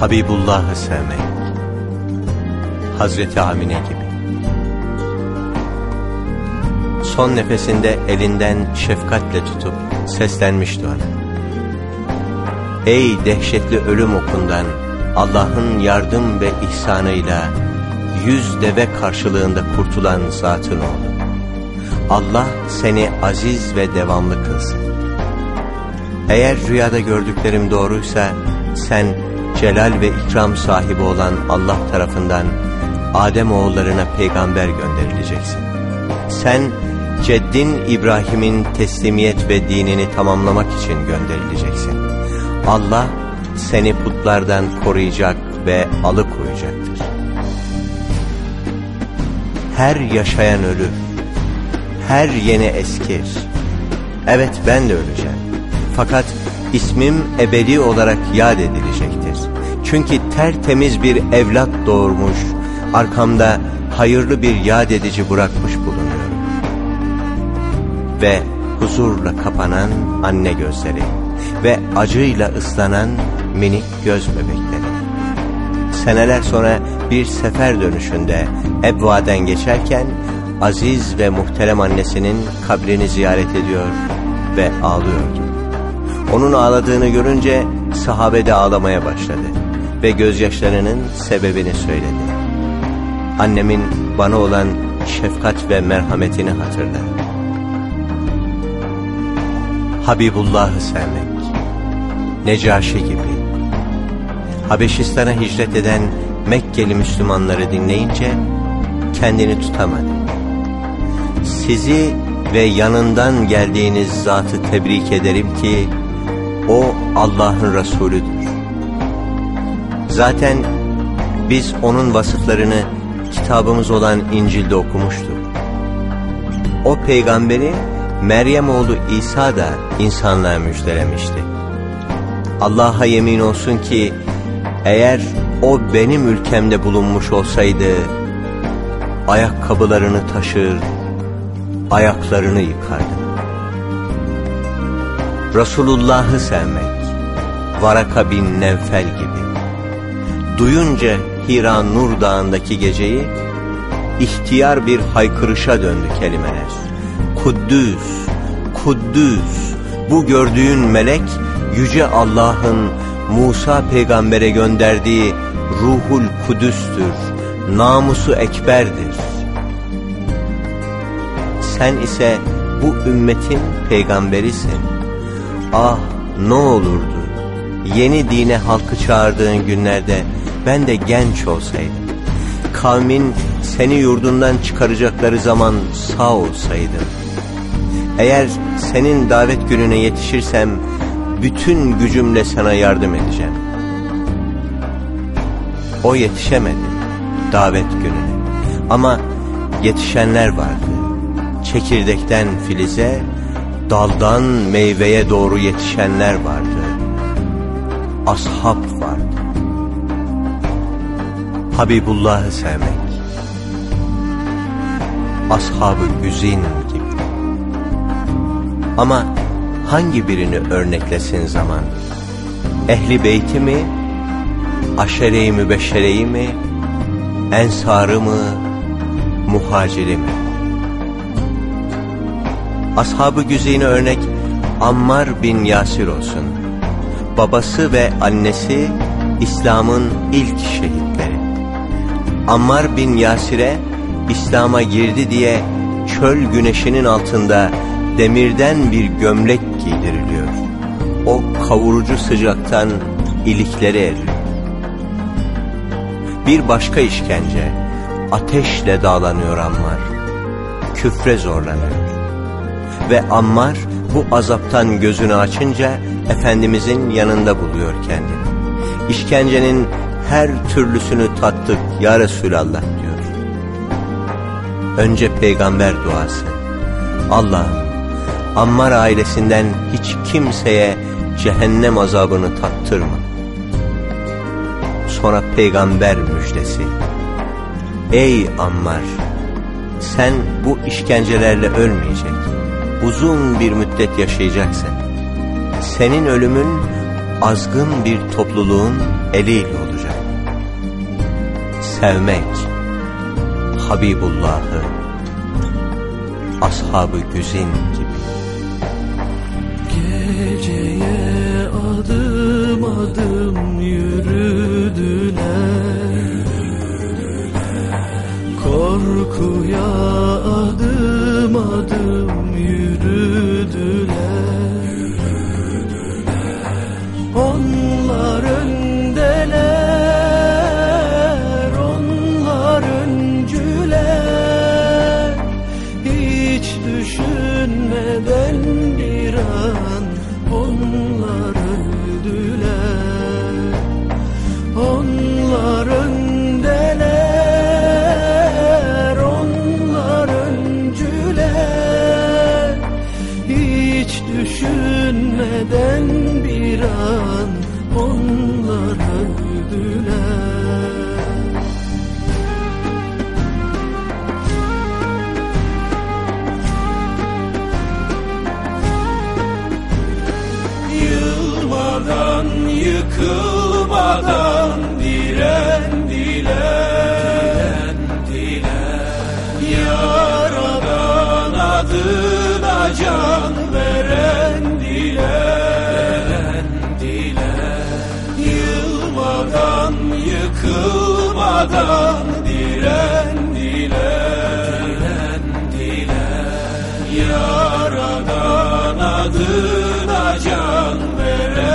Habibullah'ı sevmek. Hazreti Amine gibi. Son nefesinde elinden şefkatle tutup seslenmişti ona. Ey dehşetli ölüm okundan Allah'ın yardım ve ihsanıyla yüz deve karşılığında kurtulan zatın oğlu. Allah seni aziz ve devamlı kılsın. Eğer rüyada gördüklerim doğruysa sen celal ve ikram sahibi olan Allah tarafından Adem oğullarına peygamber gönderileceksin. Sen ceddin İbrahim'in teslimiyet ve dinini tamamlamak için gönderileceksin. Allah seni putlardan koruyacak ve alıkoyacaktır. Her yaşayan ölür, her yeni eskir. Evet ben de öleceğim. Fakat ismim ebedi olarak yad edilecektir. Çünkü tertemiz bir evlat doğurmuş, arkamda hayırlı bir yad edici bırakmış bulunuyorum. Ve huzurla kapanan anne gözleri ve acıyla ıslanan minik göz bebekleri. Seneler sonra bir sefer dönüşünde Ebva'den geçerken aziz ve muhterem annesinin kabrini ziyaret ediyor ve ağlıyordu. Onun ağladığını görünce sahabe de ağlamaya başladı ve gözyaşlarının sebebini söyledi. Annemin bana olan şefkat ve merhametini hatırla. Habibullah'ı sevmek, Necaşi gibi, Habeşistan'a hicret eden Mekkeli Müslümanları dinleyince kendini tutamadı. Sizi ve yanından geldiğiniz zatı tebrik ederim ki o Allah'ın Resulüdür. Zaten biz onun vasıflarını kitabımız olan İncil'de okumuştuk. O peygamberi Meryem oğlu İsa da insanlığa müjdelemişti. Allah'a yemin olsun ki eğer o benim ülkemde bulunmuş olsaydı ayakkabılarını taşır, ayaklarını yıkardı. Resulullah'ı sevmek, Varaka bin Nevfel gibi. Duyunca Hira Nur Dağı'ndaki geceyi, ihtiyar bir haykırışa döndü kelimeler. Kuddüs, Kuddüs, bu gördüğün melek, Yüce Allah'ın Musa peygambere gönderdiği Ruhul Kudüs'tür, namusu ekberdir. Sen ise bu ümmetin peygamberisin. Ah ne olurdu, yeni dine halkı çağırdığın günlerde ben de genç olsaydım. Kavmin seni yurdundan çıkaracakları zaman sağ olsaydım. Eğer senin davet gününe yetişirsem bütün gücümle sana yardım edeceğim. O yetişemedi davet gününe. Ama yetişenler vardı. Çekirdekten filize, daldan meyveye doğru yetişenler vardı. Ashab vardı. Habibullah'ı sevmek. Ashabı gibi. Ama hangi birini örneklesin zaman? Ehli beyti mi? Aşere-i mübeşşereyi mi? Ensarı mı? Muhaciri mi? Ashabı örnek Ammar bin Yasir olsun. Babası ve annesi İslam'ın ilk şehitleri. Ammar bin Yasir'e İslam'a girdi diye çöl güneşinin altında demirden bir gömlek giydiriliyor. O kavurucu sıcaktan ilikleri eriyor. Bir başka işkence, ateşle dağlanıyor Ammar. Küfre zorlanıyor. Ve Ammar bu azaptan gözünü açınca Efendimizin yanında buluyor kendini. İşkencenin her türlüsünü tattık ya Resulallah diyor. Önce peygamber duası. Allah'ım Ammar ailesinden hiç kimseye cehennem azabını tattırma. Sonra peygamber müjdesi. Ey Ammar! Sen bu işkencelerle ölmeyecek. Uzun bir müddet yaşayacaksın. Senin ölümün azgın bir topluluğun eliyle olacak. sevmek Habibullah'ı Ashab-ı Güzin gibi Geceye adım adım yürüdüler Korkuya adım adım yürüdüler öldüler Yılmadan, yıkılmadan direndiler Yaradan adına can verendiler yıkılmadan direndiler Yaradan adına can verendiler